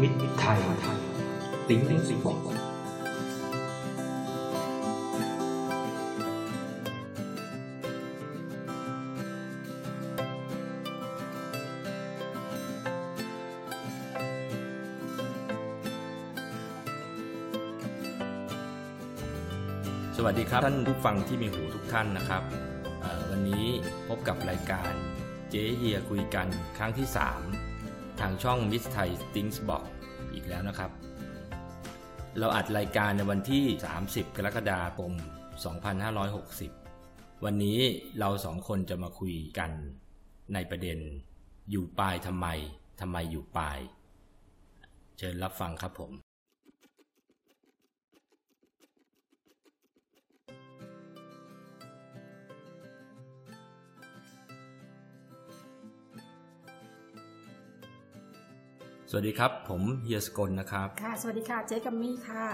มิตรไทยติ้งติ้งสิบอกสวัสดีครับท่านผู้ฟังที่มีหูทุกท่านนะครับวันนี้พบกับรายการเจ๊เฮียคุยกันครั้งที่ 3 ทางช่องมิสไทยติงส์บอกอีกแล้วนะครับ เราอัดรายการในวันที่ 30 กรกฎาคม 2560 วันนี้เราสองคนจะมาคุยกันในประเด็นอยู่ปลายทำไมทำไมอยู่ปลาย เชิญรับฟังครับผม สวัสดีครับ ผมเฮียสกลนะครับ ค่ะ สวัสดีค่ะ เจ๊กัมมี่ค่ะ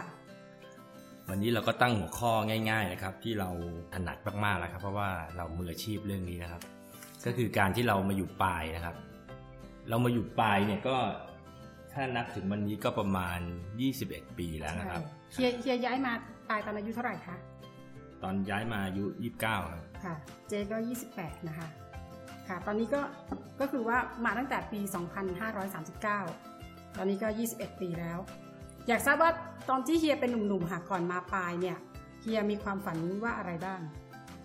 วันนี้เราก็ตั้งหัวข้อง่าย ๆ นะครับ ที่เราถนัดมากๆแล้วครับ เพราะว่าเรามืออาชีพเรื่องนี้นะครับ ก็คือการที่เรามาอยู่ปลายนะครับ เรามาอยู่ปลายเนี่ยก็ถ้านับถึงวันนี้ก็ประมาณ 21 ปีแล้วนะครับเฮียเฮียย้ายมาตายตอนอายุเท่าไหร่คะตอนย้ายมาอายุ 29ครับค่ะ เจ๊ก็ 28 นะคะ ค่ะ ตอนนี้ก็ก็คือว่ามาตั้งแต่ปี 2539 ตอนนี้ก็ 21 ปีแล้ว อยากทราบว่าตอนที่เฮียเป็นหนุ่มๆค่ะก่อนมาปลายเนี่ยเฮียมีความฝันว่าอะไรบ้าง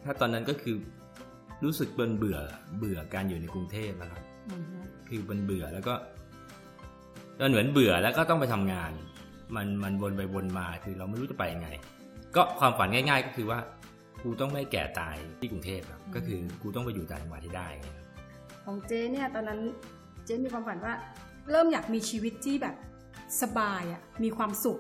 ถ้าตอนนั้นก็คือรู้สึกเบื่อเบื่อเบื่อการอยู่ในกรุงเทพนะครับอือฮึคือมันเบื่อแล้วก็มันเหมือนเบื่อแล้วก็ต้องไปทำงาน มันมันวนไปวนมาคือเราไม่รู้จะไปยังไง ก็ความฝันง่าย ๆ ก็คือว่า กูต้องไม่แก่ตายที่กรุงเทพครับก็คือกูต้องไปอยู่ต่างจังหวัดที่ได้ครับของเจ๊เนี่ยตอนนั้นเจ๊มีความฝันว่า เริ่มอยากมีชีวิตที่แบบสบายอะมีความสุข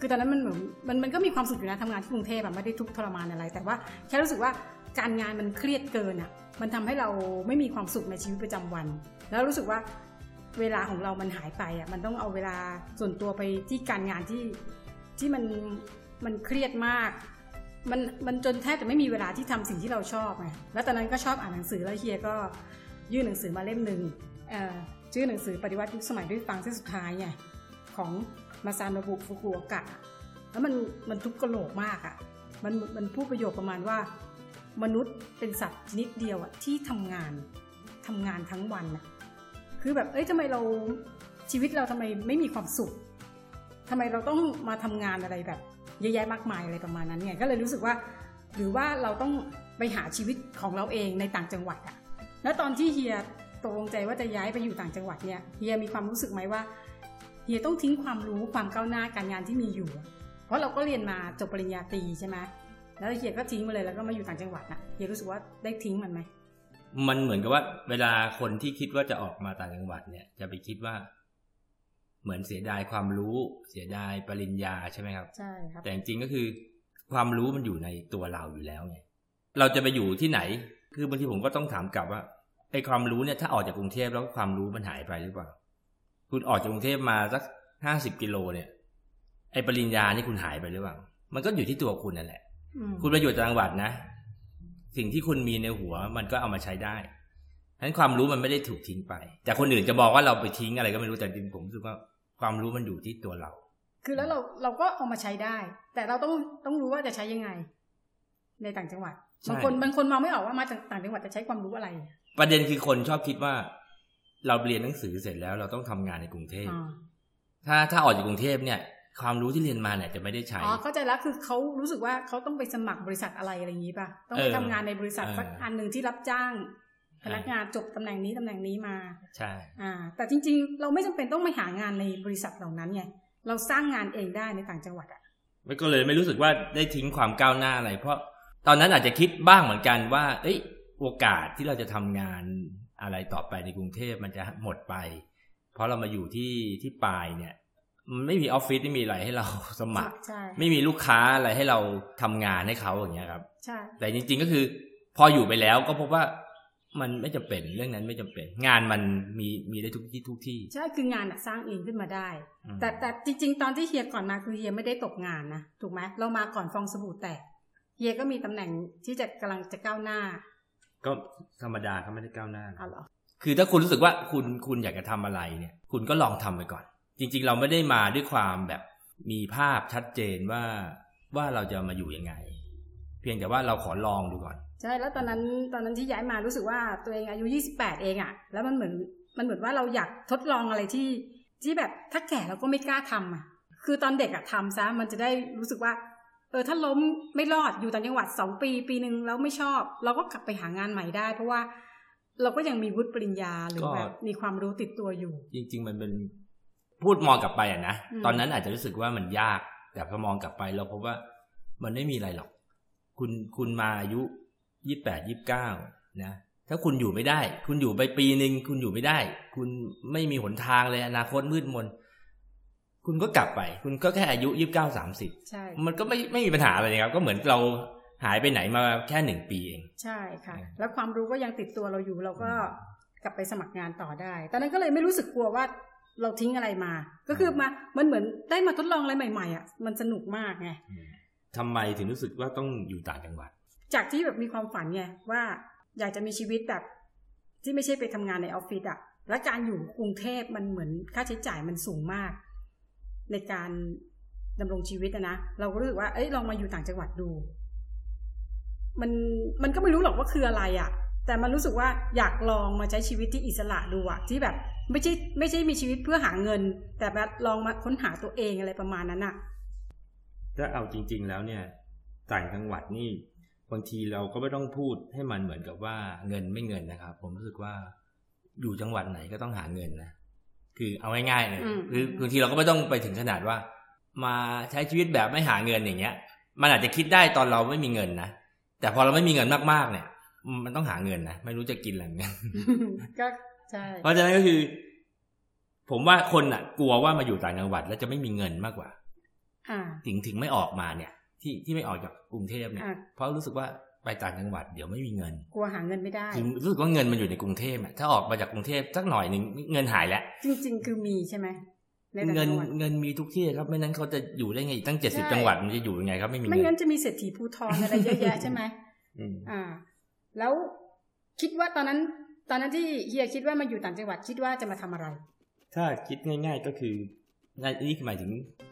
คือตอนนั้นมันเหมือนมันมันก็มีความสุขอยู่นะทำงานที่กรุงเทพอะไม่ได้ทุกข์ทรมานอะไร แต่ว่าแค่รู้สึกว่าการงานมันเครียดเกินอะมันทำให้เราไม่มีความสุขในชีวิตประจำวัน แล้วรู้สึกว่าเวลาของเรามันหายไปอะมันต้องเอาเวลาส่วนตัวไปที่การงานที่ที่มันมันเครียดมาก มันมันจนแทบจะไม่มีเวลาที่ทำสิ่งที่เราชอบไงแล้วตอนนั้นก็ชอบอ่านหนังสือแล้วเฮียก็ยื่นหนังสือมาเล่มหนึ่งชื่อหนังสือปฏิวัติยุคสมัยด้วยฟังเส้นสุดท้ายไงของมาซาโนบุฟุกุโอกะ แล้วมันมันทุกกระโหลกมากอะ่ะมันมันพูดประโยคประมาณว่า มนุษย์เป็นสัตว์ชนิดเดียวอะที่ทำงานทำงานทั้งวันอะคือแบบเอ้ยทำไมเราชีวิตเราทำไมไม่มีความสุขทำไมเราต้องมาทำงานอะไรแบบ เยอะแยะมากมายอะไรประมาณนั้นเนี่ยก็เลยรู้สึกว่าหรือว่าเราต้องไปหาชีวิตของเราเองในต่างจังหวัดอะแล้วตอนที่เฮียตกลงใจว่าจะย้ายไปอยู่ต่างจังหวัดเนี่ยเฮียมีความรู้สึกไหมว่าเฮียต้องทิ้งความรู้ความก้าวหน้าการงานที่มีอยู่ เพราะเราก็เรียนมาจบปริญญาตรีใช่ไหมแล้วเฮียก็ทิ้งมาเลยแล้วก็มาอยู่ต่างจังหวัดน่ะเฮียรู้สึกว่าได้ทิ้งมันไหมมันเหมือนกับว่า เวลาคนที่คิดว่าจะออกมาต่างจังหวัดเนี่ยจะไปคิดว่า เหมือนเสียดายความรู้เสียดายปริญญาใช่ไหมครับใช่ครับ แต่จริงๆก็คือความรู้มันอยู่ในตัวเราอยู่แล้วไงเราจะไปอยู่ที่ไหน คือบางทีผมก็ต้องถามกลับว่าไอ้ความรู้เนี่ยถ้าออกจากกรุงเทพแล้วความรู้มันหายไปหรือเปล่า คุณออกจากกรุงเทพมาสักห้าสิบกิโลเนี่ย ไอ้ปริญญานี่คุณหายไปหรือเปล่า มันก็อยู่ที่ตัวคุณนั่นแหละอืมคุณไปอยู่ต่างจังหวัดนะ สิ่งที่คุณมีในหัวมันก็เอามาใช้ได้ฉะนั้นความรู้มันไม่ได้ถูกทิ้งไป แต่คนอื่นจะบอกว่าเราไปทิ้งอะไรก็ไม่รู้แต่จริงๆผมรู้สึกว่า ความรู้มันอยู่ที่ตัวเรา คือแล้วเราเราก็เอามาใช้ได้ แต่เราต้องต้องรู้ว่าจะใช้ยังไง ในต่างจังหวัดใช่บางคนบางคนมองไม่ออกว่ามาจากต่างจังหวัดจะใช้ความรู้อะไร ประเด็นคือคนชอบคิดว่า เราเรียนหนังสือเสร็จแล้วเราต้องทำงานในกรุงเทพอ่าถ้าถ้าออกจากกรุงเทพเนี่ย ความรู้ที่เรียนมาเนี่ยจะไม่ได้ใช้อ๋อเข้าใจแล้วคือเขารู้สึกว่าเขาต้องไปสมัครบริษัทอะไรอะไรอย่างนี้ป่ะต้องไปเออทำงานในบริษัทเออสักอันหนึ่งที่รับจ้าง พนักงานจบตำแหน่งนี้ตำแหน่งนี้มาใช่อ่า แต่จริง ๆ เราไม่จำเป็นต้องไปหางานในบริษัทเหล่านั้นไงเราสร้างงานเองได้ในต่างจังหวัดอะมันก็เลยไม่รู้สึกว่าได้ทิ้งความก้าวหน้าอะไร เพราะตอนนั้นอาจจะคิดบ้างเหมือนกันว่า เอ้ย โอกาสที่เราจะทำงานอะไรต่อไปในกรุงเทพมันจะหมดไป เพราะเรามาอยู่ที่ที่ปลายเนี่ยมันไม่มีออฟฟิศไม่มีอะไรให้เราสมัครใช่ไม่มีลูกค้าอะไรให้เราทำงานให้เขาอย่างเงี้ยครับ ใช่ แต่จริง ๆก็คือ พออยู่ไปแล้วก็พบว่า มันไม่จำเป็นเรื่องนั้นไม่จำเป็น งานมันมีมีได้ทุกที่ทุกที่ ใช่คืองานอะสร้างเองขึ้นมาได้อืมแต่แต่จริง ๆ ตอนที่เฮียก่อนมาคือเฮียไม่ได้ตกงานนะถูกไหมเรามาก่อนฟองสบู่แตกเฮียก็มีตำแหน่งที่จะกำลังจะก้าวหน้า ก็ธรรมดาเขาไม่ได้ก้าวหน้าเอาเหรอคือถ้าคุณรู้สึกว่าคุณคุณอยากจะทำอะไรเนี่ย คุณก็ลองทำไปก่อน จริง ๆ เราไม่ได้มาด้วยความแบบมีภาพชัดเจนว่าว่าเราจะมาอยู่ยังไง เพียงแต่ว่าเราขอลองดูก่อน ใช่แล้วตอนนั้นตอนนั้นที่ย้ายมารู้สึกว่าตัวเองอายุ 28 เองอะ่ะ แล้วมันเหมือนมันเหมือนว่าเราอยากทดลองอะไรที่ที่แบบถ้าแก่เราก็ไม่กล้าทำอะ คือตอนเด็กอะทำซะมันจะได้รู้สึกว่า เออถ้าล้มไม่รอดอยู่ต่างจังหวัดสองปี ปีหนึ่งแล้วไม่ชอบ เราก็กลับไปหางานใหม่ได้ เพราะว่าเราก็ยังมีวุฒิปริญญาหรือก็แบบมีความรู้ติดตัวอยู่ จริง ๆ มันเป็นพูดมองกลับไปอะนะอืมตอนนั้นอาจจะรู้สึกว่ามันยาก แต่พอมองกลับไปเราพบว่ามันไม่มีอะไรหรอก คุณคุณมาอายุ ยี่แปดยี่เก้านะถ้าคุณอยู่ไม่ได้ คุณอยู่ไปปีหนึ่งคุณอยู่ไม่ได้ คุณไม่มีหนทางเลยอนาคตมืดมน คุณก็กลับไป คุณก็แค่อายุยี่บเก้าสามสิบใช่มันก็ไม่ไม่มีปัญหาอะไรครับ ก็เหมือนเราหายไปไหนมาแค่หนึ่งปีเอง ใช่ค่ะอืมแล้วความรู้ก็ยังติดตัวเราอยู่เราก็อืมกลับไปสมัครงานต่อได้ ตอนนั้นก็เลยไม่รู้สึกกลัวว่าเราทิ้งอะไรมา ก็คือมามันเหมือนได้มาทดลองอะไรใหม่ ๆอะมันสนุกมากไงทำไมถึงรู้สึกว่าต้องอยู่ต่างจังหวัด จากที่แบบมีความฝันไงว่าอยากจะมีชีวิตแบบ ที่ไม่ใช่ไปทำงานในออฟฟิศอะและการอยู่กรุงเทพมันเหมือนค่าใช้จ่ายมันสูงมาก ในการดำรงชีวิตนะ เราก็รู้สึกว่า เอ้ยลองมาอยู่ต่างจังหวัดดู มันมันก็ไม่รู้หรอกว่าคืออะไรอะแต่มันรู้สึกว่าอยากลองมาใช้ชีวิตที่อิสระดูอะที่แบบ ไม่ใช่ไม่ใช่มีชีวิตเพื่อหาเงิน แต่แบบลองมาค้นหาตัวเองอะไรประมาณนั้นอะถ้าเอาจริง ๆ แล้วเนี่ยต่างจังหวัดนี่ บางทีเราก็ไม่ต้องพูดให้มันเหมือนกับว่าเงินไม่เงินนะครับ ผมรู้สึกว่าอยู่จังหวัดไหนก็ต้องหาเงินนะคือเอาง่ายๆเลยอืมคือบางทีเราก็ไม่ต้องไปถึงขนาดว่า มาใช้ชีวิตแบบไม่หาเงินอย่างเงี้ย มันอาจจะคิดได้ตอนเราไม่มีเงินนะแต่พอเราไม่มีเงินมากๆเนี่ย มันต้องหาเงินนะไม่รู้จะกินอะไรเงี้ยก็ใช่เพราะฉะนั้นก็คือ ผมว่าคนอะ กลัวว่ามาอยู่ต่างจังหวัดแล้วจะไม่มีเงินมากกว่าอ่าถึงถึงไม่ออกมาเนี่ย ที่ที่ไม่ออกจากกรุงเทพเนี่ยอะเพราะรู้สึกว่าไปต่างจังหวัดเดี๋ยวไม่มีเงิน กลัวหาเงินไม่ได้คือรู้สึกว่าเงินมันอยู่ในกรุงเทพอะถ้าออกมาจากกรุงเทพสักหน่อยหนึ่งเงินหายแล้ว จริง ๆ คือมีใช่ไหมในต่างเงินจังหวัดเงินมีทุกที่ครับไม่นั้นเขาจะอยู่ได้ไงอีกตั้งเจ็ดสิบใช่จังหวัดมันจะอยู่ยังไงครับไม่มีไม่เงิงั้นนจะมีเศรษฐีภูทรอะไรเยอะแยะใช่ไหมอืมอ่า แล้วคิดว่าตอนนั้น ตอนนั้นที่เฮียคิดว่ามาอยู่ต่างจังหวัดคิดว่าจะมาทำอะไร ถ้าคิดง่าย ๆก็คือ ง่ายนี่คือหมายถึง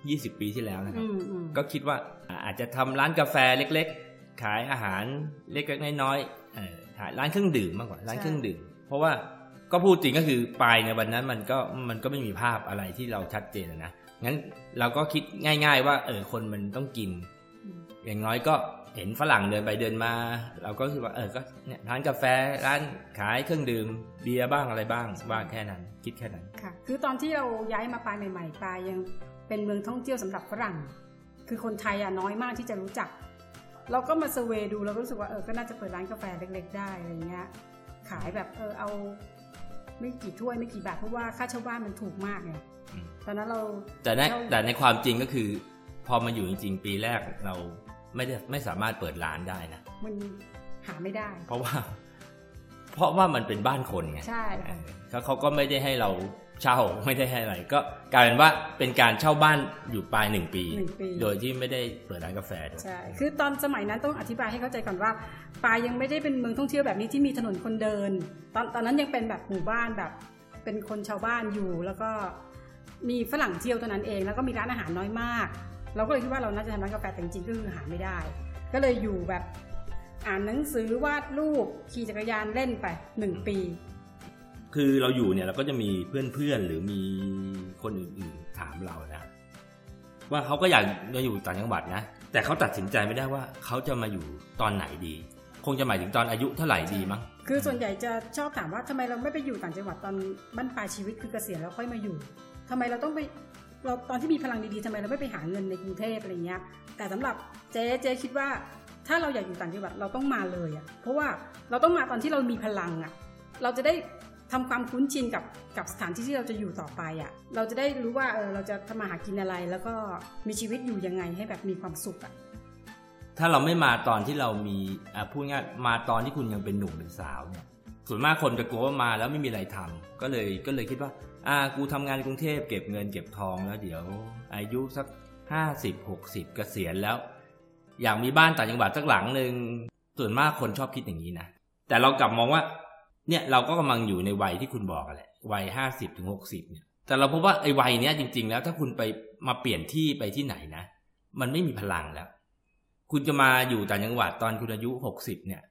ยี่สิบปีที่แล้วนะครับอืมอืมก็คิดว่าอ่าอาจจะทำร้านกาแฟเล็ก ๆ ขายอาหารเล็กๆน้อยๆเอ่อขายร้านเครื่องดื่มมากกว่าร้านเครื่องดื่ม เพราะว่าก็พูดจริงก็คือปลายในวันนั้นมันก็มันก็ไม่มีภาพอะไรที่เราชัดเจนอะนะงั้นเราก็คิดง่าย ๆ ว่า เออคนมันต้องกินอืมอย่างน้อยก็ เห็นฝรั่งเดินไปเดินมา เราก็รู้สึกว่าเออก็เนี่ยร้านกาแฟร้านขายเครื่องดื่มเบียร์บ้างอะไรบ้างบ้างแค่นั้น คิดแค่นั้นค่ะ คือตอนที่เราย้ายมาปลายใหม่ๆปลายยังเป็นเมืองท่องเที่ยวสำหรับฝรั่ง คือคนไทยอะน้อยมากที่จะรู้จัก เราก็มาเซอร์เวย์ดูเราก็รู้สึกว่าเออก็น่าจะเปิดร้านกาแฟเล็ก ๆ ได้อะไรเงี้ยขายแบบเออเอาไม่กี่ถ้วยไม่กี่บาทเพราะว่าค่าเช่าบ้านมันถูกมากไงอืมตอนนั้นเราแต่ในเราแต่ในความจริงก็คือ พอมาอยู่จริง ๆ ปีแรกเรา ไม่ได้ไม่สามารถเปิดร้านได้นะ มันหาไม่ได้ เพราะว่า เพราะว่ามันเป็นบ้านคนไงใช่เอค่ะอเขาเขาก็ไม่ได้ให้เราเช่าไม่ได้ให้อะไร ก็กลายเป็นว่าเป็นการเช่าบ้านอยู่ปลายหนึ่งปีหนึ่งปีโดยที่ไม่ได้เปิดร้านกาแฟด้วยใช่คือตอนสมัยนั้นต้องอธิบายให้เข้าใจก่อนว่าปายยังไม่ได้เป็นเมืองท่องเที่ยวแบบนี้ที่มีถนนคนเดิน ตอนตอนนั้นยังเป็นแบบหมู่บ้านแบบ เป็นคนชาวบ้านอยู่แล้วก็มีฝรั่งเที่ยวเท่านั้นเอง แล้วก็มีร้านอาหารน้อยมาก เราก็เลยคิดว่าเราน่าจะทำร้านกาแฟแต่จริงๆก็คือหาไม่ได้ ก็เลยอยู่แบบอ่านหนังสือวาดรูปขี่จักรยานเล่นไปหนึ่งปี คือเราอยู่เนี่ยเราก็จะมีเพื่อนๆหรือมีคนอื่นๆถามเรานะ ว่าเขาก็อยากมาอยู่ต่างจังหวัดนะ แต่เขาตัดสินใจไม่ได้ว่าเขาจะมาอยู่ตอนไหนดี คงจะหมายถึงตอนอายุเท่าไหร่ดีมั้งคือส่วนใหญ่จะชอบถามว่าทำไมเราไม่ไปอยู่ต่างจังหวัดตอนบั้นปลายชีวิตคือเกษียณแล้วค่อยมาอยู่ทำไมเราต้องไป เราตอนที่มีพลังดีๆทำไมเราไม่ไปหาเงินในกรุงเทพอะไรเงี้ย แต่สำหรับเจ๊เจ๊คิดว่า ถ้าเราอยากอยู่ต่างจังหวัดเราต้องมาเลยอะ่ะ เพราะว่าเราต้องมาตอนที่เรามีพลังอะ่ะ เราจะได้ทำความคุ้นชินกับกับสถานที่ที่เราจะอยู่ต่อไปอะ่ะ เราจะได้รู้ว่าเออเราจะทำมาหากินอะไร แล้วก็มีชีวิตอยู่ยังไงให้แบบมีความสุขอะถ้าเราไม่มาตอนที่เรามีอะพูดง่ายมาตอนที่คุณยังเป็นหนุ่มเป็นสาวเนี่ยส่วนมากคนจะกลัวว่ามาแล้วไม่มีอะไรทำก็เลยก็เลยคิดว่า อ่ากูทำงานในกรุงเทพเก็บเงินเก็บทองแล้วเดี๋ยว อายุสักห้าสิบหกสิบเกษียณแล้ว อยากมีบ้านต่างจังหวัดสักหลังหนึ่งส่วนมากคนชอบคิดอย่างนี้นะแต่เรากลับมองว่า เนี่ยเราก็กำลังอยู่ในวัยที่คุณบอกกันแหละวัยห้าสิบถึงหกสิบเนี่ยแต่เราพบว่าไอ้วัยเนี้ยจริง ๆ แล้วถ้าคุณไปมาเปลี่ยนที่ไปที่ไหนนะ มันไม่มีพลังแล้ว คุณจะมาอยู่ต่างจังหวัดตอนคุณอายุหกสิบเนี่ย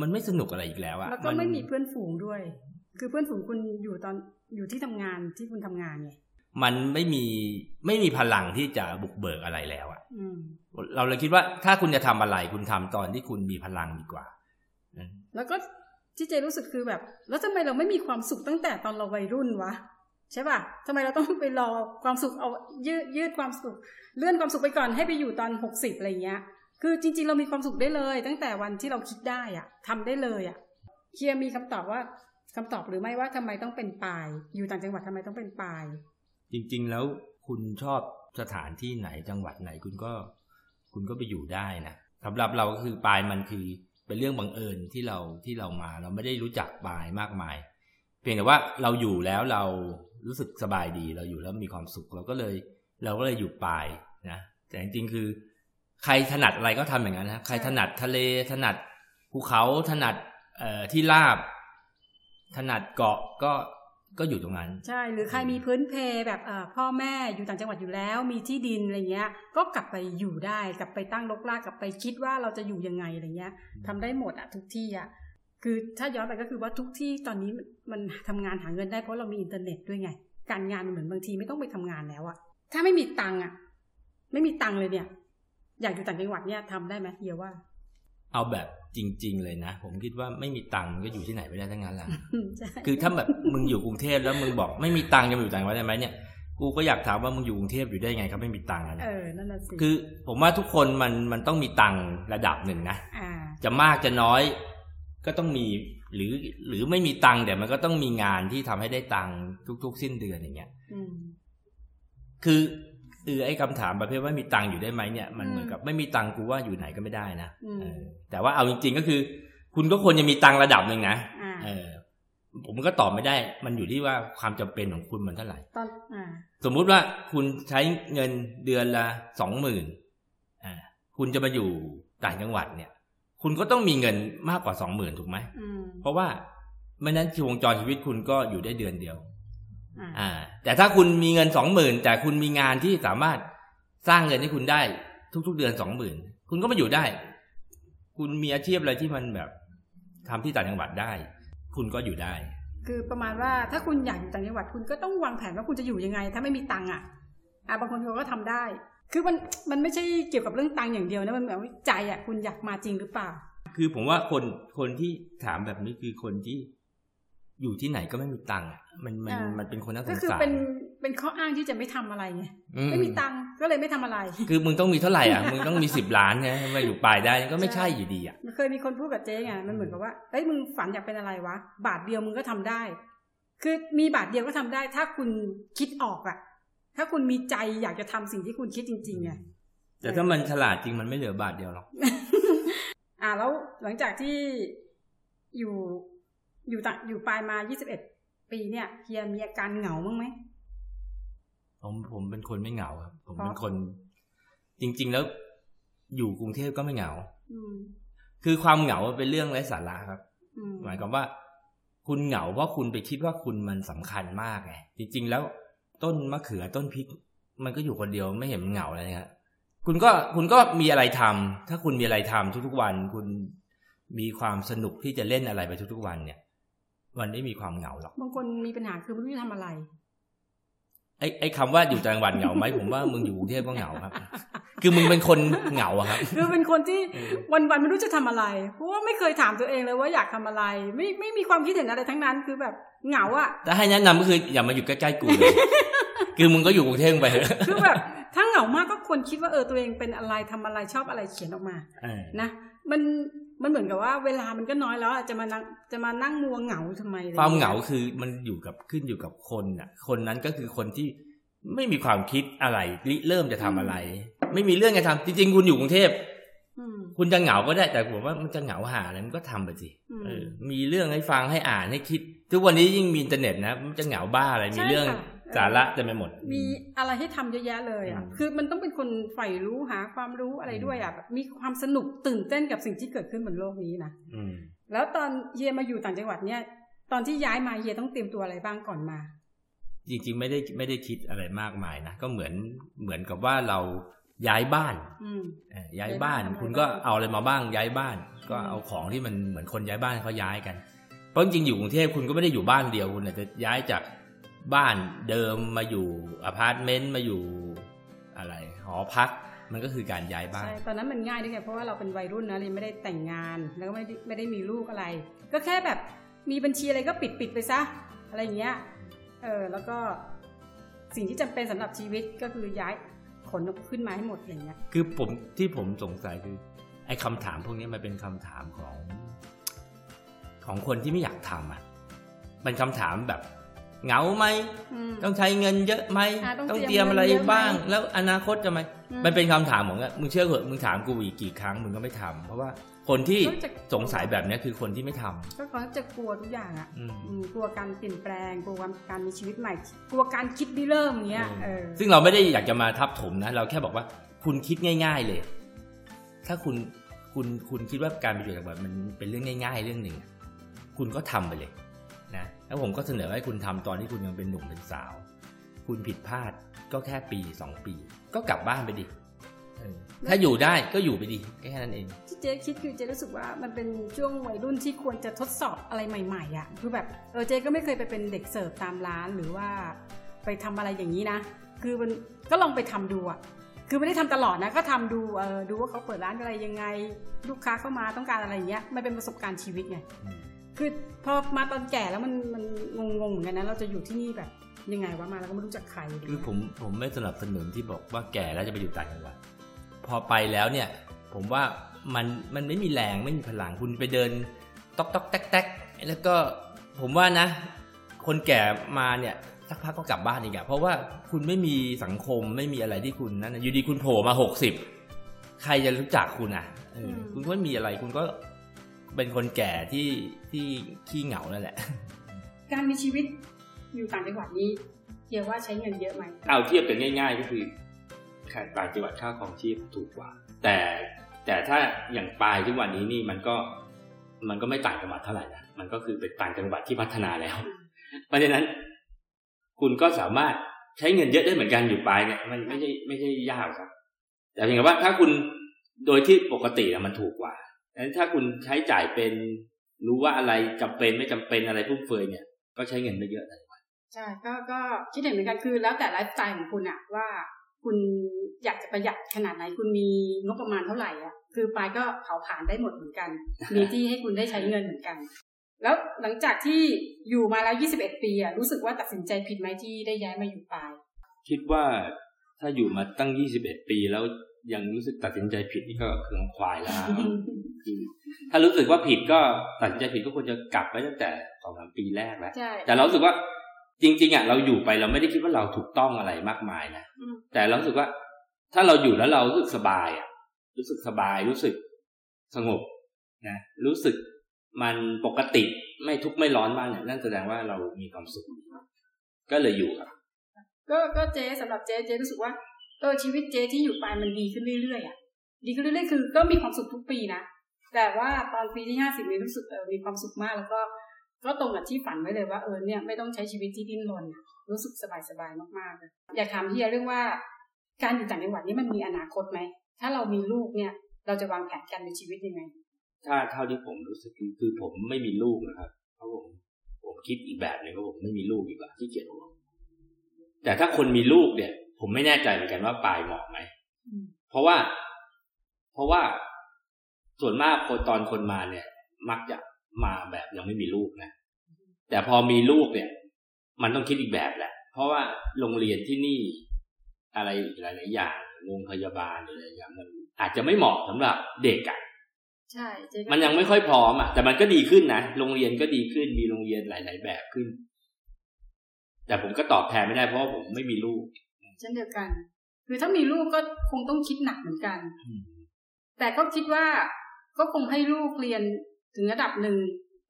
มันไม่สนุกอะไรอีกแล้วอะแล้วก็ไม่มีเพื่อนฝูงด้วย คือเพื่อนฝูงคุณอยู่ตอนอยู่ที่ทำงานที่คุณทำงานไงมันไม่มีไม่มีพลังที่จะบุกเบิกอะไรแล้วอะอืมเราเลยคิดว่าถ้าคุณจะทำอะไรคุณทำตอนที่คุณมีพลังดีกว่า แล้วก็ที่เจรู้สึกคือแบบ แล้วทำไมเราไม่มีความสุขตั้งแต่ตอนเราวัยรุ่นวะใช่ป่ะทำไมเราต้องไปรอความสุขเอายืดยืดความสุข เลื่อนความสุขไปก่อนให้ไปอยู่ตอนหกสิบอะไรเงี้ย คือจริง ๆ เรามีความสุขได้เลย ตั้งแต่วันที่เราคิดได้อะทำได้เลยอะเคียร์มีคำตอบว่า คำตอบหรือไม่ว่าทำไมต้องเป็นปลาย อยู่ต่างจังหวัดทำไมต้องเป็นปลาย จริงๆแล้วคุณชอบสถานที่ไหนจังหวัดไหนคุณก็ คุณก็ไปอยู่ได้นะสำหรับเราก็คือปลายมันคือเป็นเรื่องบังเอิญที่เราที่เรามา เราไม่ได้รู้จักปลายมากมาย เพียงแต่ว่าเราอยู่แล้วเรารู้สึกสบายดีเราอยู่แล้วมีความสุขเราก็เลย เราก็เลยอยู่ปลายนะแต่จริงๆคือ ใครถนัดอะไรก็ทำอย่างนั้นนะใครถนัดทะเลถนัดภูเขาถนัดที่ราบ ถนัดเกาะก็ก็อยู่ตรงนั้น ใช่หรือใครมีพื้นเพแบบเอ่อพ่อแม่อยู่ต่างจังหวัดอยู่แล้ว มีที่ดินอะไรเงี้ย ก็กลับไปอยู่ได้กลับไปตั้งรกรากกลับไปคิดว่าเราจะอยู่ยังไงอะไรเงี้ยทำได้หมดอะทุกที่อะคือถ้าย้อนไปก็คือว่าทุกที่ตอนนี้มันมันทำงานหาเงินได้เพราะเรามีอินเทอร์เน็ตด้วยไง การงานมันเหมือนบางทีไม่ต้องไปทำงานแล้วอะถ้าไม่มีตังค์อะไม่มีตังค์เลยเนี่ย อยากอยู่ต่างจังหวัดเนี่ยทำได้ไหมเฮียว่า เอาแบบจริง ๆ เลยนะ ผมคิดว่าไม่มีตังค์ก็อยู่ที่ไหนไม่ได้ทั้งนั้นแหละใช่คือถ้าแบบมึงอยู่กรุงเทพแล้วมึงบอกไม่มีตังค์จะมาอยู่ต่างจังหวัดได้ไหมเนี่ยกูก็อยากถามว่ามึงอยู่กรุงเทพอยู่ได้ไงครับไม่มีตังค์อะนะเออนั่นน่ะสิคือ ผมว่าทุกคนมันมันต้องมีตังค์ระดับหนึ่งนะอ่าจะมากจะน้อยก็ต้องมีหรือหรือไม่มีตังค์แต่มันก็ต้องมีงานที่ทำให้ได้ตังค์ทุก ๆ สิ้นเดือนอย่างเงี้ยอืมคือ คือไอ้คำถามประเภทว่ามีตังค์อยู่ได้ไหมเนี่ยมันอืมเหมือนกับไม่มีตังค์กูว่าอยู่ไหนก็ไม่ได้นะอืมเออแต่ว่าเอาจริง ๆ ก็คือ คุณก็ควรจะมีตังค์ระดับหนึ่งนะอ่าเออ ผมก็ตอบไม่ได้ มันอยู่ที่ว่าความจำเป็นของคุณมันเท่าไหร่ตอนอ่าสมมุติว่าคุณใช้เงินเดือนละสองหมื่นอ่าคุณจะมาอยู่ต่างจังหวัดเนี่ย คุณก็ต้องมีเงินมากกว่าสองหมื่นถูกไหมอืมเพราะว่าไม่นั้นวงจรชีวิตคุณก็อยู่ได้เดือนเดียว อ่าอ่า แต่ถ้าคุณมีเงินสองหมื่นแต่คุณมีงานที่สามารถสร้างเงินให้คุณได้ ทุก ๆ เดือนสองหมื่นคุณก็มาอยู่ได้ คุณมีอาชีพอะไรที่มันแบบทำที่ต่างจังหวัดได้ คุณก็อยู่ได้ คือประมาณว่าถ้าคุณอยากอยู่ต่างจังหวัดคุณก็ต้องวางแผนว่าคุณจะอยู่ยังไง ถ้าไม่มีตังค์อะอะบางคนเขาก็ทำได้ คือมันมันไม่ใช่เกี่ยวกับเรื่องตังค์อย่างเดียวนะมันแบบว่าใจอะคุณอยากมาจริงหรือเปล่า คือผมว่าคนคนที่ถามแบบนี้คือคนที่ อยู่ที่ไหนก็ไม่มีตังค์อะมันมันอ่ามัมันเป็นคนน่าสก็งคือสารเป็นเป็นข้ออ้างที่จะไม่ทำอะไรไงอืไม่มีตังค์ก็เลยไม่ทำอะไร คือมึงต้องมีเท่าไหร่อะมึงต้องมีสิบล้านไงมาอยู่ปลายได้ก็ไม่ใช่อยู่ดีอะมันเคยมีคนพูดกับเจ๊ไงมันเหมือนกับว่าเอ้ยมึงฝันอยากเป็นอะไรวะ บาทเดียวมึงก็ทำได้ คือมีบาทเดียวก็ทำได้ ถ้าคุณคิดออกอะถ้าคุณมีใจอยากจะทำสิ่งที่คุณคิดจริงๆไงแต่ถ้ามันฉลาดจริงมันไม่เหลือบาทเดียวหรอกอ่าแล้วหลังจากที่อยู่ อยู่ต่างอยู่ปลายมา 21 ปีเนี่ยเฮียมีอาการเหงาบ้างไหมผมผมเป็นคนไม่เหงาครับ ผมเพราะเป็นคน จริง ๆ แล้วอยู่กรุงเทพก็ไม่เหงาอืมคือความเหงาเป็นเรื่องไร้สาระครับอืมหมายความว่า คุณเหงาเพราะคุณไปคิดว่าคุณมันสำคัญมากไงจริง ๆ แล้วต้นมะเขือต้นพริก มันก็อยู่คนเดียวไม่เห็นมันเหงาเลยนะครับคุณก็คุณก็มีอะไรทำถ้าคุณมีอะไรทำทุกๆวัน คุณมีความสนุกที่จะเล่นอะไรไปทุกๆวันเนี่ย มันไม่มีความเหงาหรอกบางคนมีปัญหาคือไม่รู้จะทำอะไร ไอ้ไอ้คำว่าอยู่ต่างจังหวัดเหงาไหมผมว่ามึงอยู่กรุงเทพก็เหงาครับ คือมึงเป็นคนเหงาอะครับคือเป็นคนที่เออวันวันๆไม่รู้จะทำอะไร เพราะว่าไม่เคยถามตัวเองเลยว่าอยากทำอะไร ไม่ไม่มีความคิดเห็นอะไรทั้งนั้นคือแบบเหงาอะถ้าให้แนะนำก็คืออย่ามาอยู่ใกล้ๆกูเลยคือมึงก็อยู่กรุงเทพไปเถอะคือแบบถ้าเหงามากก็ควรคิดว่าเออตัวเองเป็นอะไรทำอะไรชอบอะไรเขียนออกมาเออนะมัน มันเหมือนกับว่าเวลามันก็น้อยแล้วอะจะมานั่งจะมานั่งมัวเหงาทำไมอะไรความเหงาคือมันอยู่กับขึ้นอยู่กับคนน่ะ คนนั้นก็คือคนที่ไม่มีความคิดอะไรริเริ่มจะทำอะไร ไม่มีเรื่องจะทำจริงๆคุณอยู่กรุงเทพอืมคุณจะเหงาก็ได้แต่ผมว่ามันจะเหงาหาอะไรมันก็ทำไปสิอืมเออมีเรื่องให้ฟังให้อ่านให้คิด ทุกวันนี้ยิ่งมีอินเทอร์เน็ตนะมันจะเหงาบ้าอะไรมีใช่เรื่องค่ะ สาระเต็มไปหมด มีอะไรให้ทำเยอะแยะเลยอะอืมคือมันต้องเป็นคนใฝ่รู้หาความรู้อะไรด้วยอะแบบมีความสนุกตื่นเต้นกับสิ่งที่เกิดขึ้นบนโลกนี้นะอืมแล้วตอนเฮียมาอยู่ต่างจังหวัดเนี่ย ตอนที่ย้ายมาเฮียต้องเตรียมตัวอะไรบ้างก่อนมาจริงๆไม่ได้ไม่ได้คิดอะไรมากมายนะก็เหมือนเหมือนกับว่าเราย้ายบ้านอืมเอ่อย้ายบ้านย้ายบ้าน คุณก็ทำอะไรบ้างเอาอะไรมาบ้างย้ายบ้าน ก็อืมเอาของที่มันเหมือนคนย้ายบ้านเขาย้ายกัน เพราะจริงๆอยู่กรุงเทพคุณก็ไม่ได้อยู่บ้านเดียวคุณอาจจะย้ายจาก บ้านเดิมมาอยู่อพาร์ตเมนต์มาอยู่อะไรหอพักมันก็คือการย้ายบ้านใช่ตอนนั้นมันง่ายด้วยไงเพราะว่าเราเป็นวัยรุ่นนะเลยไม่ได้แต่งงานแล้วก็ไม่ได้ไม่ได้มีลูกอะไร ก็แค่แบบมีบัญชีอะไรก็ปิดปิดไปซะอะไรอย่างเงี้ยเออแล้วก็สิ่งที่จำเป็นสำหรับชีวิตก็คือย้ายขนขึ้นมาให้หมดอะไรเงี้ยคือผมที่ผมสงสัยคือไอ้คำถามพวกนี้มันเป็นคำถามของ ของคนที่ไม่อยากทำอะมันคำถามแบบ เหงาไหมอืมต้องใช้เงินเยอะไหมอ่าต้องต้องเตเตรีรียยมมอะไรเงินเยอะไหมบ้าง แล้วอนาคตจะไหมอืมมันเป็นคำถามของมึงเชื่อเหอะมึงถามกูอีกกี่ครั้งมึงก็ไม่ทำเพราะว่าคนที่เขาจะสงสัยแบบเนี้ยคือคนที่ไม่ทำก็เขาจะกลัวทุกอย่างอะอืมอืมกลัวการเปลี่ยนแปลงกลัวการมีชีวิตใหม่ กลัวการคิดริเริ่มอย่างเงี้ยเออซึ่งเราไม่ได้อยากจะมาทับถมนะเราแค่บอกว่าคุณคิดง่าย ๆเลย ถ้าคุณคุณคุณคิดว่าการไปอยู่ต่างจังหวัดมันเป็นเรื่องง่าย ๆ เรื่องหนึ่งอะคุณก็ทำไปเลยนะ แล้วผมก็เสนอให้คุณทำตอนที่คุณยังเป็นหนุ่มเป็นสาว คุณผิดพลาดก็แค่ปีสองปี ก็กลับบ้านไปดิเออถ้าอยู่ได้ก็อยู่ไปดิแค่นั้นเองที่เจ๊คิดคือเจ๊รู้สึกว่ามันเป็นช่วงวัยรุ่นที่ควรจะทดสอบอะไรใหม่ๆอะคือแบบเออเจ๊ก็ไม่เคยไปเป็นเด็กเสิร์ฟตามร้านหรือว่า ไปทำอะไรอย่างนี้นะ คือมันก็ลองไปทำดูอะคือไม่ได้ทำตลอดนะก็ทำดูเออดูว่าเขาเปิดร้านอะไรยังไง ลูกค้าเข้ามาต้องการอะไรอย่างเงี้ยมันเป็นประสบการณ์ชีวิตไง คือพอมาตอนแก่แล้วมันมันงงๆเหมือนกันนะเราจะอยู่ที่นี่แบบยังไงวะมาแล้วก็ไม่รู้จักใครอะไรคือเงี้ยผมผมไม่สนับสนุนที่บอกว่าแก่แล้วจะไปอยู่ต่างจังหวัดพอไปแล้วเนี่ย ผมว่ามันมันไม่มีแรงไม่มีพลังคุณไปเดินต๊อกต๊อกแต๊กแต๊กแล้วก็ผมว่านะ คนแก่มาเนี่ยสักพักก็กลับบ้านอีกอะเพราะว่าคุณไม่มีสังคมไม่มีอะไรที่คุณนั่นนะอยู่ดีคุณโผล่มาหกสิบใครจะรู้จักคุณอะเออคุณก็ไม่มีอะไรคุณก็ เป็นคนแก่ที่ที่ขี้เหงานั่นแหละ การมีชีวิตอยู่ต่างจังหวัดนี้เฮียว่าใช้เงินเยอะไหมเอาเทียบกันง่าย ๆ ก็คือค่าต่างจังหวัดค่าของชีพถูกกว่า แต่แต่ถ้าอย่างปลายทุกวันนี้นี่มันก็มันก็ไม่ต่างจังหวัดเท่าไหร่นะมันก็คือเป็นต่างจังหวัดที่พัฒนาแล้ว เพราะฉะนั้น คุณก็สามารถใช้เงินเยอะได้เหมือนกันอยู่ปลายเนี่ยมันไม่ใช่ไม่ใช่ยากครับ แต่เพียงแต่ว่าถ้าคุณโดยที่ปกติอะมันถูกกว่าดั งนั้นถ้าคุณใช้จ่ายเป็น รู้ว่าอะไรจำเป็นไม่จำเป็นอะไรฟุ่มเฟือยเนี่ย ก็ใช้เงินไม่เยอะเลยใช่ก็ก็คิดเห็นเหมือนกันคือ แล้วแต่ไลฟ์สไตล์ของคุณอะว่าคุณอยากจะประหยัดขนาดไหนคุณมีงบประมาณเท่าไหร่อะคือปลายก็เผาผ่านได้หมดเหมือนกัน มีที่ให้คุณได้ใช้เงินเหมือนกัน แล้วหลังจากที่อยู่มาแล้ว 21 ปีอะรู้สึกว่าตัดสินใจผิดไหมที่ได้ย้ายมาอยู่ปลาย คิดว่าถ้าอยู่มาตั้ง 21 ปีแล้ว ยังรู้สึกตัดสินใจผิดนี่ก็เคืองควายแล้วครับคือถ้ารู้สึกว่าผิดก็ตัดสินใจผิดก็ควรจะกลับไปตั้งแต่สองสามปีแรกแล้วใช่แต่เรารู้สึกว่าจริง ๆอะเราอยู่ไปเราไม่ได้คิดว่าเราถูกต้องอะไรมากมายนะอืมแต่เรารู้สึกว่า ถ้าเราอยู่แล้วเรารู้สึกสบายอะ รู้สึกสบายรู้สึกสงบนะรู้สึกมันปกติไม่ทุกข์ไม่ร้อนมากเนี่ยนั่นแสดงว่าเรามีความสุขก็เลยอยู่ครับก็ก็เจ๊สำหรับเจ๊เจ๊รู้สึกว่า เออชีวิตเจ๊ที่อยู่ไปมันดีขึ้นเรื่อยๆอะดีขึ้นเรื่อยๆคือ ก็มีความสุขทุกปีนะแต่ว่าตอนปีที่ห้าสิบนี้รู้สึกเออมีความสุขมากแล้วก็ก็ตรงกับที่ฝันไว้เลยว่าเออเนี่ยไม่ต้องใช้ชีวิตที่ดิ้นรนรู้สึกสบายๆมากๆเลยอยากถามเฮียเรื่องว่า การอยู่ต่างจังหวัดนี้มันมีอนาคตไหมถ้าเรามีลูกเนี่ย เราจะวางแผนการมีชีวิตยังไง ถ้าเท่าที่ผมรู้สึกคือผมไม่มีลูกนะครับเพราะผมผมคิดอีกแบบหนึ่งว่าผมไม่มีลูกดีกว่าที่เกียจห่วงแต่ถ้าคนมีลูกเนี่ย ผมไม่แน่ใจเหมือนกันว่าปลายเหมาะไหมอืมเพราะว่า เพราะว่าส่วนมากคนตอนคนมาเนี่ย มักจะมาแบบยังไม่มีลูกนะ แต่พอมีลูกเนี่ย มันต้องคิดอีกแบบแหละ เพราะว่าโรงเรียนที่นี่อะไรอีกหลายๆอย่างโรงพยาบาลหรืออะไรอย่างมันอาจจะไม่เหมาะสำหรับเด็กอะใช่เจ๊ก็มันยังไม่ค่อยพร้อมอะแต่มันก็ดีขึ้นนะโรงเรียนก็ดีขึ้นมีโรงเรียนหลาย ๆ แบบขึ้น แต่ผมก็ตอบแทนไม่ได้เพราะว่าผมไม่มีลูก เช่นเดียวกัน คือถ้ามีลูกก็คงต้องคิดหนักเหมือนกัน แต่ก็คิดว่าก็คงให้ลูกเรียนถึงระดับหนึ่ง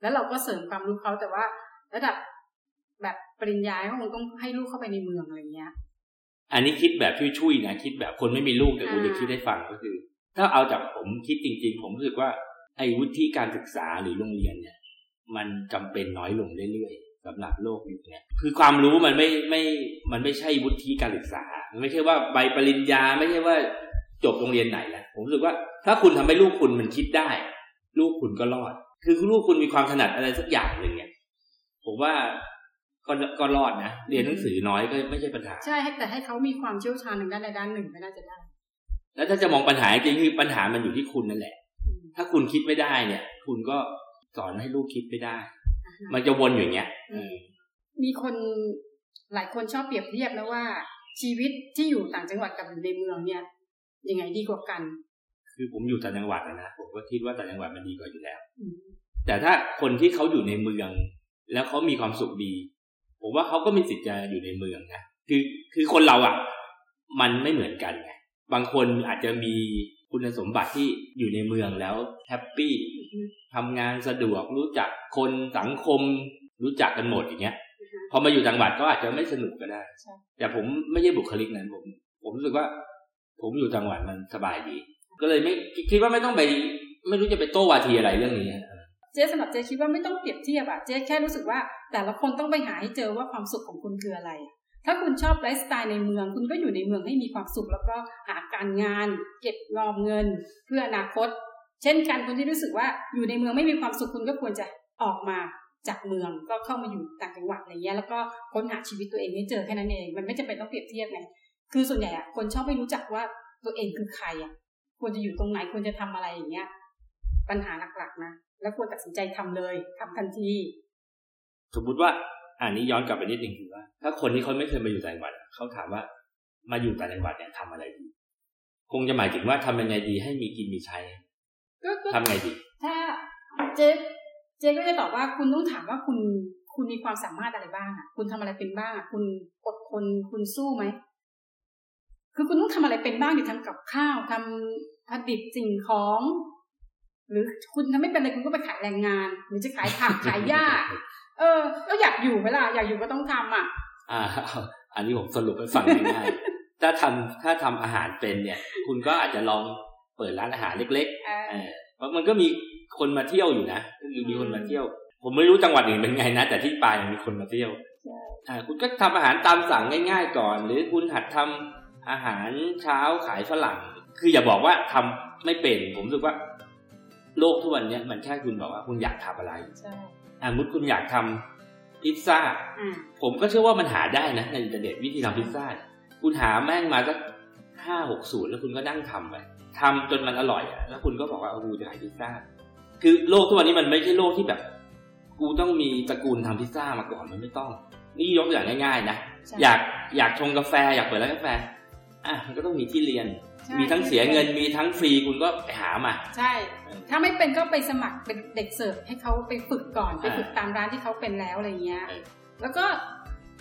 แล้วเราก็เสริมความรู้เขาแต่ว่าระดับแบบปริญญาก็คงต้องให้ลูกเข้าไปในเมืองอะไรเงี้ย อันนี้คิดแบบช่วยๆนะคิดแบบคนไม่มีลูกแต่อ่ากูจะคิดให้ฟังก็คือ ถ้าเอาจากผมคิดจริง ๆ ผมรู้สึกว่าไอ้วุฒิการศึกษาหรือโรงเรียนเนี่ย มันจำเป็นน้อยลงเรื่อยๆ สสำหรับโลกยุคเนี้ยคือความรู้มันไม่ไม่ มันไม่ใช่วุฒิการศึกษา มันไม่ใช่ว่าใบปริญญาไม่ใช่ว่าจบโรงเรียนไหนแล้วผมรู้สึกว่า ถ้าคุณทำให้ลูกคุณมันคิดได้ ลูกคุณก็รอด คือลูกคุณมีความถนัดอะไรสักอย่างหนึ่งเนี่ยผมว่าก็ก็รอดนะเรียนหนังสือน้อยก็ไม่ใช่ปัญหา ใช่ให้แต่ให้เขามีความเชี่ยวชาญหนึ่งด้านใดด้านหนึ่งก็น่าจะได้ แล้วถ้าจะมองปัญหาจริงๆคือปัญหามันอยู่ที่คุณนั่นแหละอืมถ้าคุณคิดไม่ได้เนี่ย คุณก็สอนให้ลูกคิดไม่ได้ มันจะวนอยู่อย่างเงี้ยอืมมีคนหลายคนชอบเปรียบเทียบนะว่า ชีวิตที่อยู่ต่างจังหวัดกับอยู่ในเมืองเนี่ยยังไงดีกว่ากัน คือผมอยู่ต่างจังหวัดอะนะผมก็คิดว่าต่างจังหวัดมันดีกว่าอยู่แล้วอืมแต่ถ้าคนที่เขาอยู่ในเมือง แล้วเขามีความสุขดี ผมว่าเขาก็มีสิทธิ์จะอยู่ในเมืองนะคือคือคนเราอะ มันไม่เหมือนกันไงบางคนอาจจะมี คุณสมบัติที่อยู่ในเมืองแล้วแฮปปี้ทำงานสะดวกรู้จักคนสังคมรู้จักกันหมดอย่างเงี้ยพอมาอยู่จังหวัดก็อาจจะไม่สนุกก็ได้ใช่แต่ผมไม่ใช่บุคลิกนั้นผม ผมรู้สึกว่า ผมอยู่จังหวัดมันสบายดี ก็เลยไม่คิดว่าไม่ต้องไป ไม่รู้จะไปโต้วาทีอะไรเรื่องนี้เจ๊สำหรับเจ๊คิดว่าไม่ต้องเปรียบเทียบอะเจ๊แค่รู้สึกว่า แต่ละคนต้องไปหาให้เจอว่าความสุขของคุณคืออะไร ถ้าคุณชอบไลฟ์สไตล์ในเมือง คุณก็อยู่ในเมืองให้มีความสุข แล้วก็หาการงาน เก็บออมเงิน เพื่ออนาคต เช่นกันคนที่รู้สึกว่าอยู่ในเมืองไม่มีความสุขคุณก็ควรจะออกมาจากเมืองก็เข้ามาอยู่ต่างจังหวัดอะไรเงี้ยแล้วก็ค้นหาชีวิตตัวเองให้เจอแค่นั้นเอง มันไม่จำเป็นต้องเปรียบเทียบไงคือส่วนใหญ่อะคนชอบไม่รู้จักว่าตัวเองคือใครอะควรจะอยู่ตรงไหนควรจะทำอะไรอย่างเงี้ย ปัญหาหลักๆนะแล้วควรตัดสินใจทำเลยทำทันที สมมุติว่า อันนี้ย้อนกลับไปนิดนึงคือว่า ถ้าคนที่เขาไม่เคยมาอยู่ต่างจังหวัดเขาถามว่ามาอยู่ต่างจังหวัดเนี่ยทำอะไรดี คงจะหมายถึงว่าทำยังไงดีให้มีกินมีใช้ก็ก็ทำไงดี ถ้าเจ๊เจ๊ก็จะตอบว่าคุณต้องถามว่าคุณคุณมีความสามารถอะไรบ้างอะ คุณทำอะไรเป็นบ้างอะคุณอดทนคุณสู้ไหมคือคุณต้องทำอะไรเป็นบ้างดิทำกับข้าวทำผลิตสิ่งของ หรือคุณทำไม่เป็นเลยคุณก็ไปขายแรงงาน หรือจะขายผักขายหญ้า เออแล้วอยากอยู่ไหมล่ะอยากอยู่ก็ต้องทำอะ อ่า อันนี้ผมสรุปให้ฟังง่ายๆถ้าทำถ้าทำอาหารเป็นเนี่ย คุณก็อาจจะลองเปิดร้านอาหารเล็กเออๆเออเพราะมันก็มีคนมาเที่ยวอยู่นะคือมีคนมาเที่ยว ผมไม่รู้จังหวัดอื่นเป็นไงนะแต่ที่ปลายมีคนมาเที่ยวใช่อ่าคุณก็ทำอาหารตามสั่งง่าย ๆ ก่อน หรือคุณหัดทำอาหารเช้าขายฝรั่ง คืออย่าบอกว่าทำไม่เป็น ผมรู้สึกว่า โลกทุกวันเนี้ยมันแค่คุณบอกว่าคุณอยากทำอะไรใช่ อ่ามุดคุณอยากทำพิซซ่าอ่า ผมก็เชื่อว่ามันหาได้นะในอินเทอร์เน็ตวิธีทำพิซซ่าเนี่ยคุณหาแม่งมาสักห้าหกสูตรแล้วคุณก็นั่งทำไปทำจนมันอร่อยอะแล้วคุณก็บอกว่าเอากูจะขายพิซซ่า คือโลกทุกวันนี้มันไม่ใช่โลกที่แบบ กูต้องมีตระกูลทำพิซซ่ามาก่อนมันไม่ต้อง นี่ยกตัวอย่างง่าย ๆ นะใช่อยากอยากชงกาแฟ อยากเปิดร้านกาแฟ อะมันก็ต้องมีที่เรียนใช่ มีทั้งเสียเงินมีทั้งฟรีคุณก็ไปหามา ใช่ ถ้าไม่เป็นก็ไปสมัครเป็นเด็กเสิร์ฟให้เขาไปฝึกก่อนไปฝึกตามร้านที่เขาเป็นแล้วอะไรเงี้ยเออแล้วก็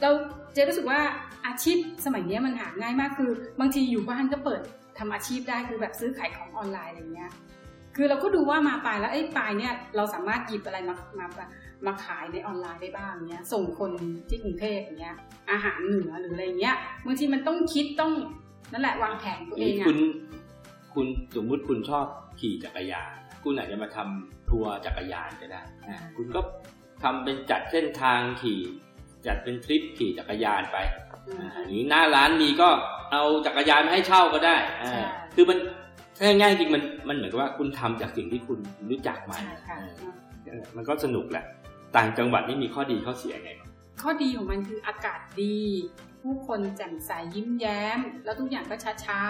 เราเจ๊รู้สึกว่าอาชีพสมัยเนี้ยมันหาง่ายมากคือบางทีอยู่บ้านก็เปิดทำอาชีพได้คือแบบซื้อขายของออนไลน์อะไรเงี้ย คือเราก็ดูว่ามาปลายแล้วไอ้ยปลายเนี่ยเราสามารถหยิบอะไรมามามามาขายในออนไลน์ได้บ้างเนี้ย ส่งคนที่กรุงเทพอย่างเงี้ย อาหารเหนือหรืออะไรเงี้ยบางทีมันต้องคิดต้อง นั่นแหละวางแผนตัวเองนี่อะคุณ คุณสมมุติคุณชอบขี่จักรยาน คุณอาจจะมาทำทัวร์จักรยานก็ได้นะคุณก็ทำเป็นจัดเส้นทางขี่จัดเป็นทริปขี่จักรยานไปอืมอ่าหรือหน้าร้านมีก็เอาจักรยานมาให้เช่าก็ได้อ่าใช่คือมันถ้าง่ายๆจริงมันมันเหมือนกับว่าคุณทำจากสิ่งที่คุณรู้จักมาใช่ค่ะเออมันก็สนุกแหละ ต่างจังหวัดนี่มีข้อดีข้อเสียไงบ้างข้อดีของมันคืออากาศดีผู้คนแจ่มใสยิ้มแย้ม แล้วทุกอย่างก็ช้า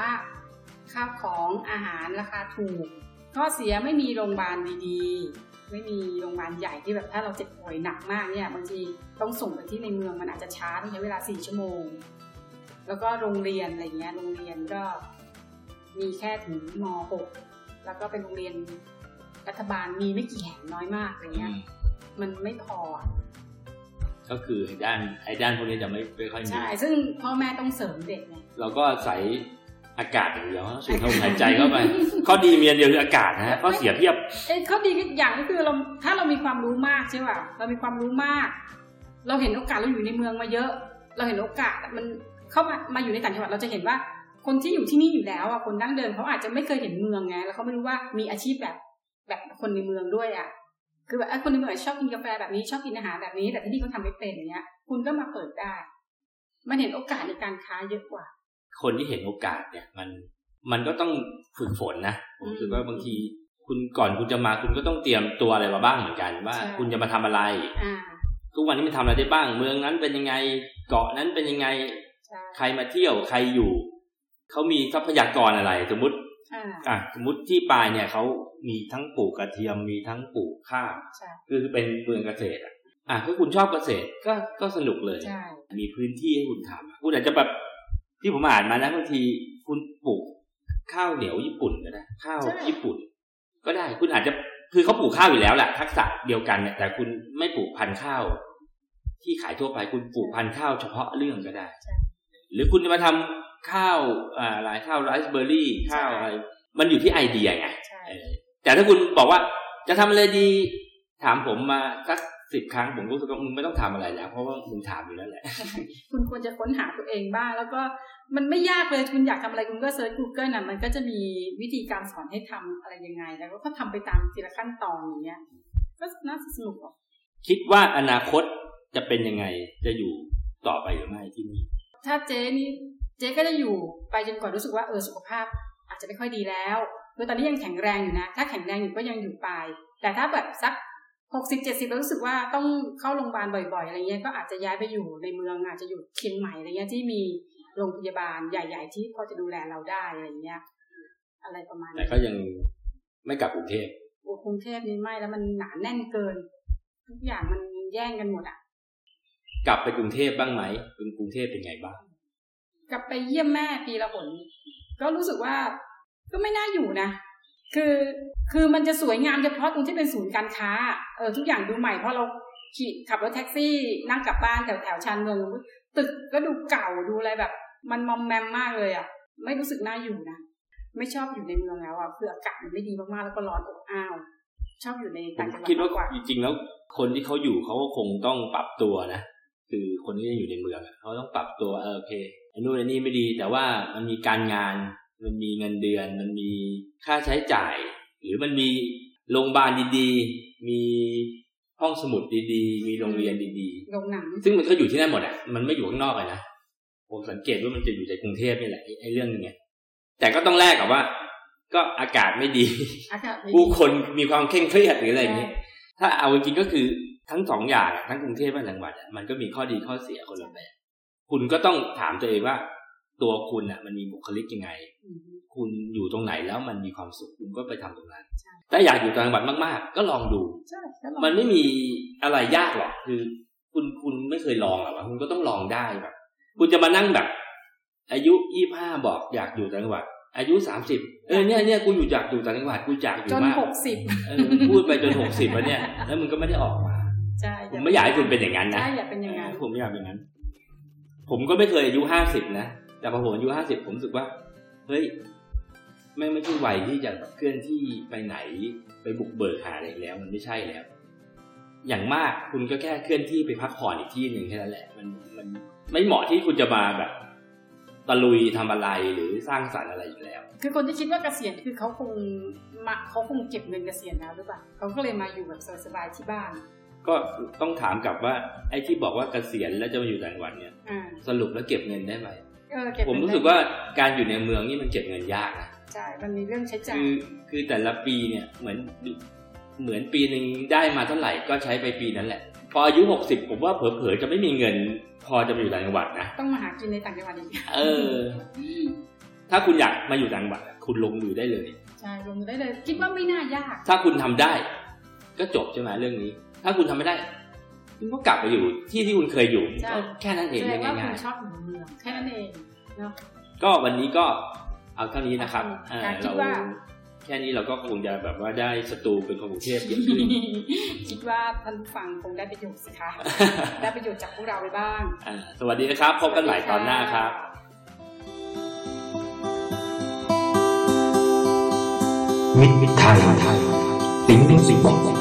ๆข้าวของอาหารราคาถูก ข้อเสียไม่มีโรงพยาบาลดีๆ ไม่มีโรงพยาบาลใหญ่ที่แบบถ้าเราเจ็บป่วยหนักมากเนี่ยบางทีต้องส่งไปที่ในเมืองมันอาจจะช้าต้องใช้เวลาสี่ชั่วโมง แล้วก็โรงเรียนอะไรเงี้ยโรงเรียนก็มีแค่ถึงม .6 แล้วก็เป็นโรงเรียนรัฐบาลมีไม่กี่แห่งน้อยมากอะไรเงี้ยมันไม่พออะ ก็คือไอ้ด้านไอ้ด้านพวกนี้จะไม่ไม่ค่อยมี ใช่ ซึ่งพ่อแม่ต้องเสริมเด็กไงเราก็อาศัยอากาศอย่างเดียวสูดลมหายใจเข้าไปข้อดีมีอันเดียวคืออากาศนะฮะข้อเสียเพียบเอ้ยข้อดีก็อย่างก็คือเราถ้าเรามีความรู้มากใช่ป่ะเรามีความรู้มาก เราเห็นโอกาสเราอยู่ในเมืองมาเยอะ เราเห็นโอกาสอะมันเข้ามามาอยู่ในต่างจังหวัดเราจะเห็นว่า คนที่อยู่ที่นี่อยู่แล้วอะคนดั้งเดิมเขาอาจจะไม่เคยเห็นเมืองไงแล้วเขาไม่รู้ว่ามีอาชีพแบบแบบคนในเมืองด้วยอะ คือแบบไอ้คนหนึงอาจจะชอบกินกาแฟแบบนี้ชอบกินอาหารแบบนี้ แต่ที่นี่เขาทำไม่เป็นอย่างเงี้ย คุณก็มาเปิดได้มันเห็นโอกาสในการค้าเยอะกว่า คนที่เห็นโอกาสเนี่ย มันมันก็ต้องฝึกฝนนะผมรู้สึกว่าบางที คุณก่อนคุณจะมาคุณก็ต้องเตรียมตัวอะไรมาบ้างเหมือนกัน ว่าใช่คุณจะมาทำอะไรอ่าทุกวันนี้มันทำอะไรได้บ้าง เมืองนั้นเป็นยังไงเกาะนั้นเป็นยังไงใช่ใครมาเที่ยวใครอยู่เขามีทรัพยากรอะไร สมมติ อ่าอะสมมติที่ปลายเนี่ยเขามีทั้งปลูกกระเทียมมีทั้งปลูกข้าวใช่คือเป็นเมืองเกษตรอะอะถ้าคุณชอบเกษตรก็ก็สนุกเลยใช่มีพื้นที่ให้คุณทำคุณอาจจะแบบที่ผมอ่านมานะบางทีคุณปลูกข้าวเหนียวญี่ปุ่นก็ได้ข้าวญี่ปุ่น ก็ได้คุณอาจจะคือเขาปลูกข้าวอยู่แล้วแหละทักษะเดียวกันเนี่ยแต่คุณไม่ปลูกพันธุ์ข้าว ที่ขายทั่วไปคุณปลูกพันธุ์ข้าวเฉพาะเรื่องก็ได้ หรือคุณจะมาทำ ข้าวอ่าหลายข้าวไรซ์เบอร์รี่ข้าวอะไรมันอยู่ที่ไอเดียไงใช่เออแต่ถ้าคุณบอกว่าจะทำอะไรดี ถามผมมาสักสิบครั้งผมรู้สึกว่ามึงไม่ต้องทำอะไรแล้ว เพราะว่ามึงถามอยู่แล้วแหละ คุณควรจะค้นหาตัวเองบ้าง แล้วก็มันไม่ยากเลยคุณอยากทำอะไรคุณก็เซิร์ช Google น่ะมันก็จะมีวิธีการสอนให้ทำอะไรยังไง แล้วก็ทำไปตามทีละขั้นตอนอย่างเงี้ยก็น่าจะสนุกออกคิดว่าอนาคตจะเป็นยังไงจะอยู่ต่อไปหรือไม่ที่นี่ถ้าเจ๊นี่ เจ๊ก็จะอยู่ไปจนกว่ารู้สึกว่าเออสุขภาพ อาจจะไม่ค่อยดีแล้วคือตอนนี้ยังแข็งแรงอยู่นะ ถ้าแข็งแรงอยู่ก็ยังอยู่ไป แต่ถ้าแบบสักหกสิบเจ็ดสิบแล้วรู้สึกว่าต้องเข้าโรงพยาบาลบ่อยๆอะไรเงี้ยก็อาจจะย้ายไปอยู่ในเมืองอาจจะอยู่เชียงใหม่อะไรเงี้ยที่มีโรงพยาบาลใหญ่ ๆ ที่พอจะดูแลเราได้อะไรเงี้ย อะไรประมาณแต่นี้ก็ยังไม่กลับกรุงเทพโอ้กรุงเทพนี่ไม่แล้วมันหนาแน่นเกิน ทุกอย่างมันแย่งกันหมดอะ กลับไปกรุงเทพบ้างไหมเป็นกรุงเทพเป็นไงบ้าง กลับไปเยี่ยมแม่ปีละหนก็รู้สึกว่าก็ไม่น่าอยู่นะ คือคือมันจะสวยงามเฉพาะตรงที่เป็นศูนย์การค้า เออทุกอย่างดูใหม่เพราะเราขี่ขับรถแท็กซี่ นั่งกลับบ้านแถวแถวชานเมืองตึกก็ดูเก่าดูอะไรแบบ มันมอมแมมมากเลยอะ ไม่รู้สึกน่าอยู่นะ ไม่ชอบอยู่ในเมืองแล้วอะคืออากาศมันไม่ดีมากๆแล้วก็ร้อนอบอ้าวชอบอยู่ในผต่างมจังหวัดคิดว่ามากกว่าจริงๆแล้ว คนที่เขาอยู่เขาก็คงต้องปรับตัวนะคือคนที่อยู่ในเมืองอะเขาต้องปรับตัวเออโอเคไอ้ นู่นไอ้นี่ไม่ดี แต่ว่ามันมีการงาน มันมีเงินเดือน มันมีค่าใช้จ่าย หรือมันมีโรงพยาบาลดีๆ มีห้องสมุดดีๆ มีโรงเรียนดีๆโรงหนังซึ่งมันก็อยู่ที่นั่นหมดอะ มันไม่อยู่ข้างนอกเลยนะ ผมสังเกตว่ามันจะอยู่ในกรุงเทพนี่แหละไอ้ไอ้เรื่องนึงไงแต่ก็ต้องแลกกับว่า ก็อากาศไม่ดีอากาศไม่ดี ผู้คนมีความเคร่งเครียดหรืออะไรอย่างเงี้ย ถ้าเอาจริงๆก็คือทั้งสองอย่างอะทั้งกรุงเทพและต่างจังหวัดอะมันก็มีข้อดีข้อเสียคนละแบบ คุณก็ต้องถามตัวเองว่า ตัวคุณอะ มันมีบุคลิกยังไงอืมคุณอยู่ตรงไหนแล้วมันมีความสุขคุณก็ไปทำตรงนั้นใช่ถ้าอยากอยู่ต่างจังหวัดมากๆ ก็ลองดูใช่แล้วเรามันไม่มีอะไรยากหรอกคือ คุณคุณไม่เคยลองหรอกวะคุณก็ต้องลองได้แบบ คุณจะมานั่งแบบ อายุยี่ห้าบอกอยากอยู่ต่างจังหวัดอายุสามสิบเออเนี่ยเนี่ยกูอยู่อยากอยู่ต่างจังหวัดกูอยากอยู่จนมากหกสิบเออพูดไปจนหกสิบแล้วเนี่ย แล้วมึงก็ไม่ได้ออกมาใช่ผมไม่อยากให้คุณเป็นอย่างนั้นนะใช่อย่าเป็นอย่างนั้นผมไม่อยากเป็นอย่างนั้น ผมก็ไม่เคยอายุห้าสิบนะ แต่พอผมอายุห้าสิบผมรู้สึกว่า เฮ้ยไม่ไม่ใช่วัยที่จะแบบเคลื่อนที่ไปไหนไปบุกเบิกหาอะไรแล้ว มันไม่ใช่แล้ว อย่างมากคุณก็แค่เคลื่อนที่ไปพักผ่อนอีกที่หนึ่งแค่นั้นแหละ มันมันไม่เหมาะที่คุณจะมาแบบตะลุยทำอะไรหรือสร้างสรรค์อะไรอยู่แล้ว คือคนที่คิดว่าเกษียณคือเขาคงมาเขาคงเก็บเงินเกษียณแล้วหรือเปล่าเขาก็เลยมาอยู่แบบสบายๆที่บ้าน ก็ต้องถามกลับว่า ไอ้ที่บอกว่าเกษียณแล้วจะมาอยู่ต่างจังหวัดเนี่ยอ่าสรุปแล้วเก็บเงินได้ไหมเออเก็บผมเงินรู้สึกว่าการอยู่ในเมืองนี่มันเก็บเงินยากนะใช่มันมีเรื่องใช้จ่ายคือคือแต่ละปีเนี่ยเหมือนเหมือนปีหนึ่งได้มาเท่าไหร่ก็ใช้ไปปีนั้นแหละ พออายุหกสิบผมว่าเผลอๆจะไม่มีเงิน พอจะมาอยู่ต่างจังหวัดนะต้องมาหากินในต่างจังหวัดอีกเออ ถ้าคุณอยากมาอยู่ต่างจังหวัดคุณลงมือได้เลยใช่ลงได้เลย คิดว่าไม่น่ายาก ถ้าคุณทำได้ ก็จบใช่ไหมเรื่องนี้ ถ้าคุณทำไม่ได้คุณก็กลับไปอยู่ที่ที่คุณเคยอยู่ใช่ก็แค่นั้นเองแสดงว่าคุง่าณยชอบอยู่ในเมืองแค่นั้นเองเนาะๆก็วันนี้ก็เอาเท่านี้นะครับเออค่ะคิดเราว่าแค่นี้เราก็คงจะแบบว่าได้สตูเป็นคนกรุงเทพเยอะขึ้นคิดว่าท่านผู้ฟังคงได้ประโยชน์สิคะได้ประโยชน์จากพวกเราไปบ้างอ่าสวัสดีนะครับ พบกันใหม่ตอนหน้าครับมิตรไทยติ้งติ้งสิง